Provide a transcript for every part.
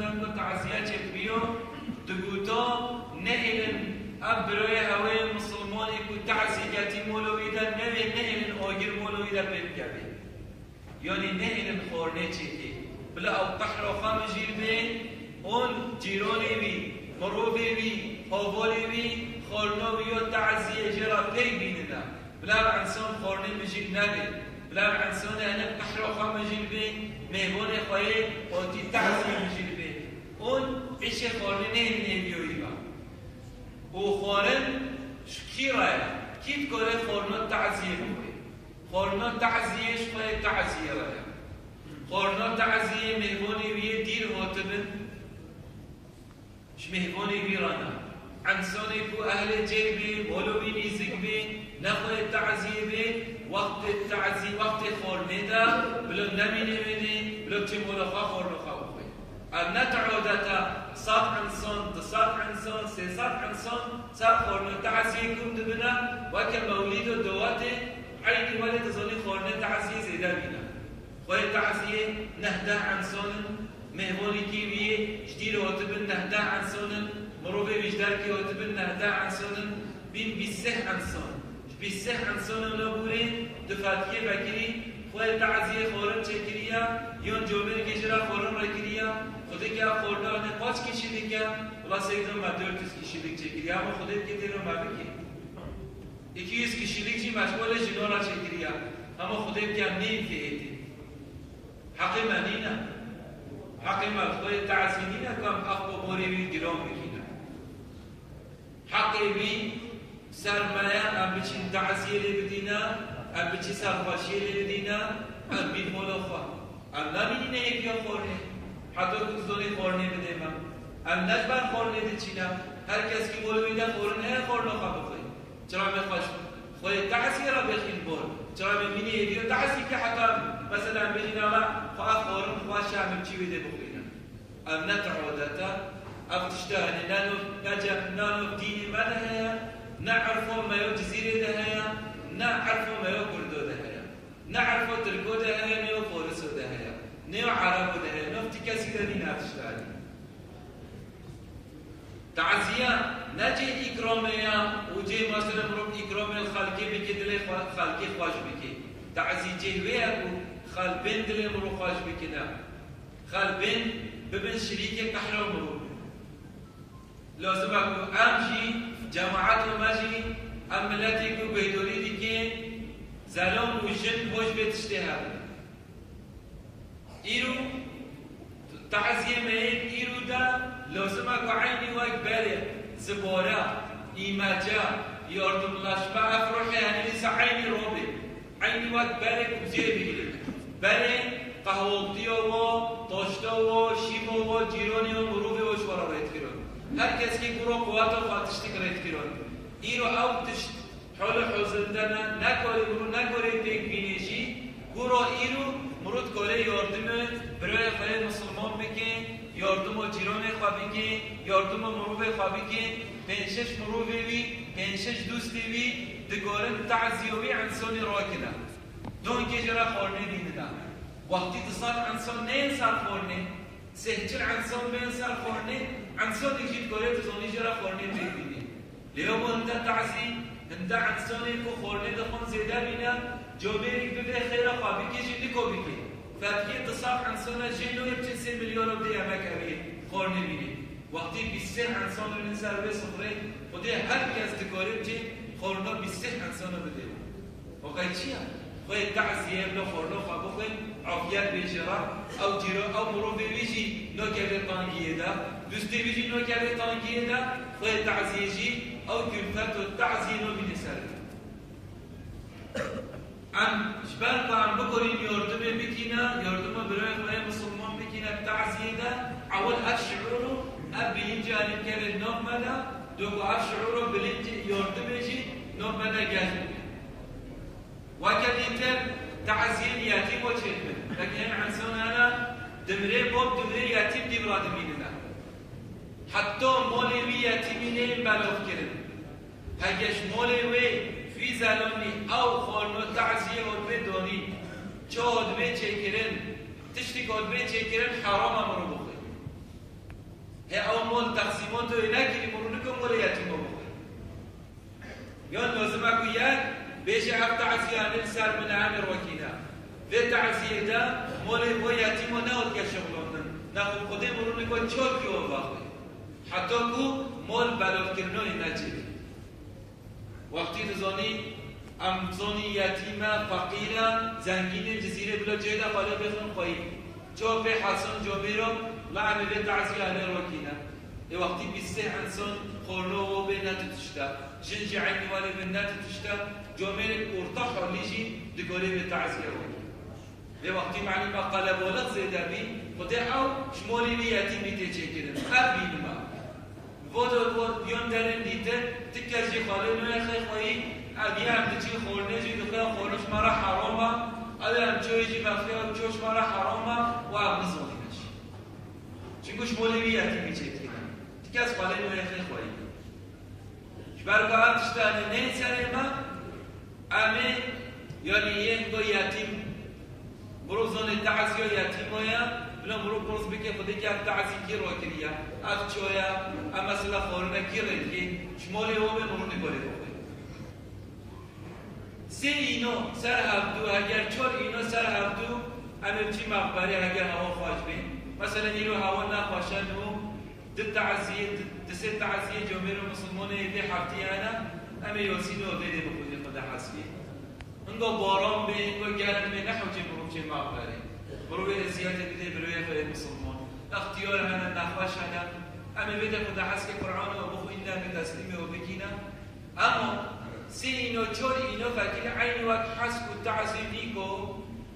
دن کو تعزیه چک بیو. دگوتا نه ایلن اب بروی هوای مسلمانی کو تعزیه گتی مولوی دن نه نه ایلن آگیر مولوی دن پید خورنه چکی بلا أو قحر و خام جیر اون جیرانی بی مروفی بی هاوالی بی خورنا بی و تعزیه جرا پی بینه بلا انسان خورنه بجیب نبی. بلا انسان أنا قحر و خام جیر بین مهمون خواهی آتی تعزیه بجیر بین اون ایش خورنه نه. ایلن بیوی با أو خورن بخوی خورنا تعزیهش خواهی تعزیه رای. خورنا تعزیه مهمونی بیه دیر هاتبن مهمونی بیرانا انسانی کو أهل جیل بی بولو بی نخواه تعزیه بی. وقت تعزیه وقت خورنه دا بلو نمینه بینه بلو چه مولخا خورنه خواه بخوی اب نتعودتا صد انسان تصد انسان سيصد انسان صد خورنه تعزیه کم دبنا وکه مولید و دوات عینی ولد ظنی خورنه تعزیه زیده بینا خواه تعزیه نهده انسان مهموني كيمية جدير وتبن نهدا عن سنن مروبة بجدار كي وتبن نهدا عن سنن بين بيسه عن سنن بيسه عن سنن لبورين دفاتكي بكري خود تعزیه خورم کریا یون جوبر گجرا خورم کریا خود که خوردان پاچ کشیدی که و سیدم و دورتیز کشیدی کریا اما خودت که دیرم بکی یکی از کشیدی چی؟ مشغول جنورا کریا اما خودت که نیم که ایتی. حقی منی نه. حقی من خود کم نکم حق بوری بی گرام بکنه حقی بی سرمایه ام بچین تعزیه بدینه البچه سرخاشیه لیره دیدن ام بید مولا خواه. ام نمیدینه یکی ها خورنه حتی کتوزانه خورنه بده من. ام نجبر خورنه ده چینم هر کس که مولو میده خورنه خورنه خواه بخواه چرا میخواش خواهی خب تحصیل را بخیل بر چرا میمینه یکی رو تحصیل که حتی مثلا بگینا ما خواه خورن خواه شامل چی بده بخوینم ام نه افتشتاني نه نجح نانو ديني مدهيا نعرفو ما يجزيري دهيا نعرفوا ما يو كردو لها نعرفوا تركو لها نيو فورسو لها نيو عربو لها نفتي كسيرة دي نفتشتهني تعزية نجي إكرامية وجي مثلا مروب إكرامي الخلقي بكي دلي خلقي خواج بكي تعزي جهوية أكو خلبين دلي مرو خواج بكي نا خلبين ببن شريك قحر ومروب لازم اكو امشي جماعات ماجي هم ملتی که بیداری که زلام و جن هوش بتشته ایرو تعزیه مهید ایرو دا لازم که عینی وقت بره. زباره ایمجا یاردم لشبه افروحه یعنی سا عینی روبه عینی وقت بره کبزیه بگیره. بره قهوالتی و تاشتا و شیم و جیرانی و مروبه و شوارا رایت کرد هر کسی که گروه قوات و فاتشتی رایت کرد کرد ایرو او تشت حول حوزندنا نکاری گروه نکاری تک بینیشی گروه ایرو مرود کاره یاردم برای خیلی مسلمان بکن. یاردم و جیران خواه بکن. یاردم و مروب خواه بکن. پنشش مروبی بی پنشش دوستی بی دگارن تعزیوی انسانی را کنه. دون که جرا خورنه دینه وقتی تصال انسان نه سر خورنه سهچر انسان بین سر خورنه انسان يجيب كوريت زوني جرا خورني بيبيني اليوم انت تعزي انت انسان يكو خورني دخون زيدا بينا جوبيرك بده خير خابي كي جيب لكو بيكي فاتكي تصاب انسان جينو يبتن سي مليون بدي أمك أبي خورني بيني. وقتی بیسته انسان رو این سر به سفره خودی هر تکاریم چی خورنا بیسته انسان رو بده وقتی چیه؟ خواهی تعزیه بلا خورنا خواه بخواه عافیت بیشرا أو جیرا أو مرو بیجی نو کرده تانگیه دا. دوستی بیجی نو کرده تانگیه دا. خواهی تعزیه جی او کلفت و تعزیه نو بینی سر ام جبال قام بكرين يردم بكينا يردم برای خواهی مسلمان بكينا تعزیه دا اول اشعورو اب بینجا نکره نوم مدا دوگو اشعورو بلنج يردم جي نوم مدا گذب وكان يتم تعزين يتيم وتشهد لكن عن سنة أنا دمري بوب دمري تگشمول وی فی زلانی او خورنو تعزیه قدبه دانی. چه کرن تشتی چکرن تشتی چه کرن حرام هم رو بخوری. هی او مول تقسیمان توی نکری مرو نکن مول یتیم رو بخوری. یا نازم اکو یک بیش هفت تعزیه همین سر من عمر وکیده به تعزیه ده مول و یتیم رو نه که شغلانن نه خود خودی مرو نکن چاکی اون وقتی حتی کو مول بلافکرنای نجیبی وقتی تزانی امزانی یتیمه فقیره زنگین جزیره بلا جیده خاله بخون خواهی چوب حسن جوبی رو لعنه به تعزیه أهل روکینه ای وقتی بیسته انسان خورنو و به نت تشتا جنجی عینی والی به نت تشتا جومیر ارتا حالیجی دگوری به تعزیه روکی ای وقتی معنی قلب ولد زیده بی خود أو شمولی بی یتیمی تیچه کرن خب بینما واد واد بیان در دیده تک از خاله نوی خیلی خواهی. اگه هم چی خورده جی خیلی خورش مرا حرام هم اگه هم چوی جی بخواه هم چوش مرا حرامه و هم نزانی نشی. چون گوش مولوی یکی میچه تیرم تک از خاله نوی خیخوایی برگاه هم تشتانه نه سر ما. همه یعنی یه گو یتیم. بروزان تعز یا یتیم هایم بلا مرو بروز بکه خودی که تعزیه کی رو کریه اف چویا ام مثلا خورنه کی رنگی شمالی أو به مرو نگاره بخوری سه اینو سر هفتو اگر چهار اینو سر هفتو ام چی مقبره اگر هوا خواهش بین مثلا نیرو هوا نخواشن و ده تعزیه ده سه تعزیه جمعه رو مسلمانه ده هفتی أنا ام یاسین و بده بخودی خدا حسبی انگا باران به انگا گرم به نحو چه مرو چه مقبره برو به زیاد بده بروی خود مسلمان. اختیار هنه نخوش هنه اما بده خدا حس که قرآن و بخو اینا به تسلیم و بکینه اما سی اینو چور اینو فکر عین وقت حس و تعظیمی کو.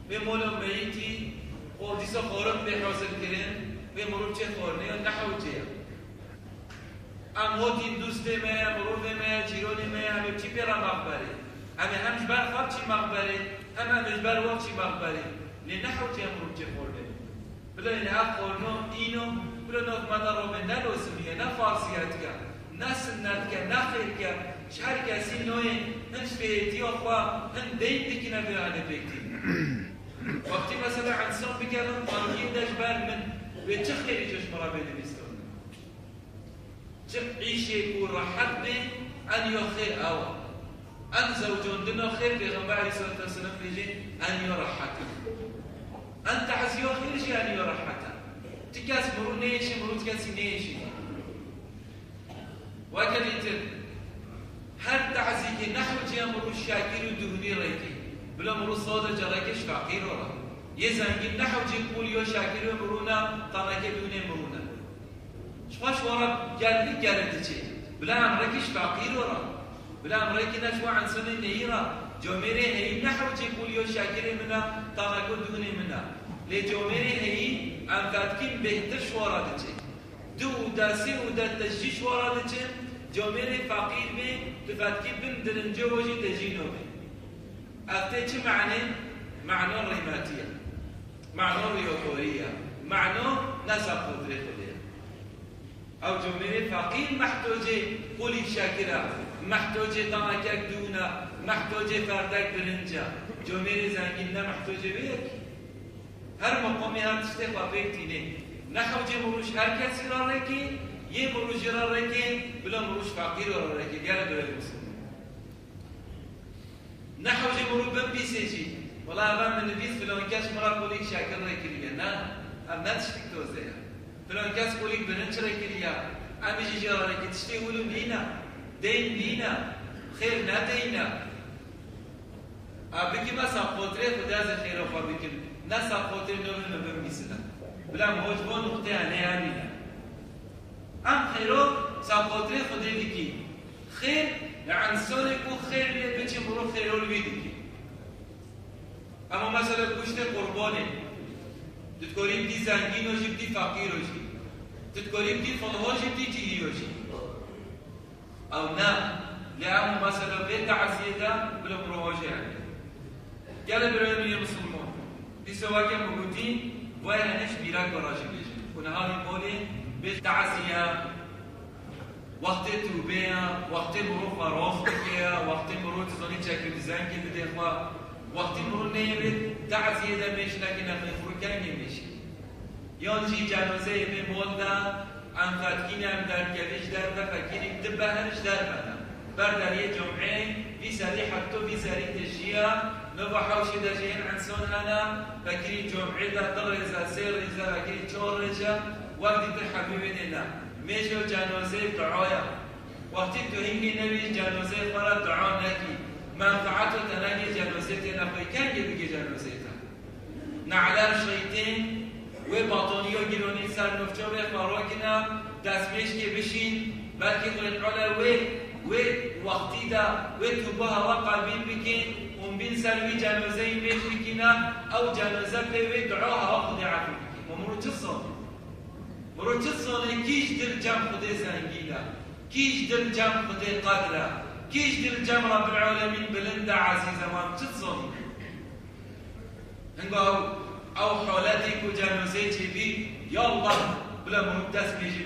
به مولا میتی دیسا خورم به حاصل کرن. به مرو چه خورنه یا نحو چه ام هوتین دوست ما مرو ما جیرون ما همه چی پیرا مقبره. همه همش بر خواب چی مقبره؟ همه همش بر وقت چی مقبره؟ لنحو تيامرو تخورده بلا إن أخورنا إينو بلا نوت مدارو من نلوسمية نفارسيات كا نسنات كا نخير كا شهر كا سينوين هنش بيتي أخوا هن دين تكنا بيانا بيكتي وقتی مثلا انسان بکردن قانونی دجبر من به چه خیلی چشم را بده بیستون چه عیشه کو راحت به ان خیر أو؟ ان زوجون دنا خیر پیغمبر علیه الصلاة والسلام میگه ان یا راحت أنت عزيو خير جاني ورحمة تكاس مرو نيشي مرو تكاسي نيشي. وكذا هر تعزيك نحو جا مرو شاكر ودهني ريكي؟ بلا مرو صادة جراكش فقير ورا يزنجي نحو جي قول يو شاكر ومرونا طانك دوني مرونا. شفاش ورا قال لي قال تجي بلا امركش فقير ورا بلا امريكي نشوى عن سنة نيرا جوميري هي نحو جي قول يو شاكر منا طانك دوني منا. لجومري هي ام فاتكين بهتر شوارا دچه دو داسي و دا تجي شوارا دچه جومري فقير بي تفاتكين بن درنجه وجي تجينو بي. افتي چه معنى معنى ريماتية معنى ريوكورية معنى نسا قدرة خدية أو جومري فقير محتوجه قولي شاكرة محتوجه طانكك دونا محتوجه فردك برنجا جومري زنگين محتوجه بيك هر مقامی هر تشته و بیتینه نخوجه مروش هر کسی را رکی یه مروجی را رکی بلا مروش فقیر را رکی گره برای مسلم نحوجي مرو بن بيسيجي والله أبا من بلا فلان كاش مرا قوليك شاكر ركريا نا أم بلا تشتك توزيا فلان كاش قوليك بننش ركريا أم يجي جرا ركي تشتي ولو لينا دین لينا خیر نا دينا أبكي ما سام خطري خدا زي خير وخوا نسق خاطر دارن مهم نیستن بلام حجبان نقطه هنه همینه ام خیرا سب خاطر خود دیگی خیر یعنی سال کو خیر بچه برو خیرال بیدی اما مثلا گوشت قربانه. تتکاریم دی زنگین و دي فقیر و جبدی تتکاریم دی خانها جبدی چیهی و او نه لأنه مثلا بيت عزيزة بالمراجعة قال برای يا مسلم دیسه واکه مگوتی وای هنش بیرک براجی بیجن اونها بولی به تعزیه وقتی توبه وقتی مرو فراخ بکه وقتی مرو تزانی چکر دیزن که بده. خب، خواه وقتی مرو نیبید تعزیه در میش لکه نخلی فروکنگی میشه یا چی جنازه به مولده انفتکینم در کلیش در بفکینی دبهرش در بدم بر در یه جمعه بی سری حتی بی سری تشیه نبا حوش دجين عن سون هنا فكري جمعه دا در رزا سير رزا فكري چور رجا وقت تحبيبنا ميشو جانوزي دعايا وقتی تو هنگی نبی جنازه فرا دعا نکی. منفعت و تنگی جنازه تینا خوی کنگی بگی جنازه تا. نعلر شیطین و باطانی و گیرونی سر نفچه به فرا کنا دستمیش که بشین. بلکه خود علا و و وقتی دا و تو با سر وی جنازه بیش بکنا أو جنازه به و دعا هوا خود عفو چه صانه کیش در جمع خود زنگیده كيش دل جم خدي قدره كيش دل جم رب العالمين بلندا عزيزة ما تتصوني هنگو أو حالتك وجانوزيتي بي يلا بلا مهدس بيجي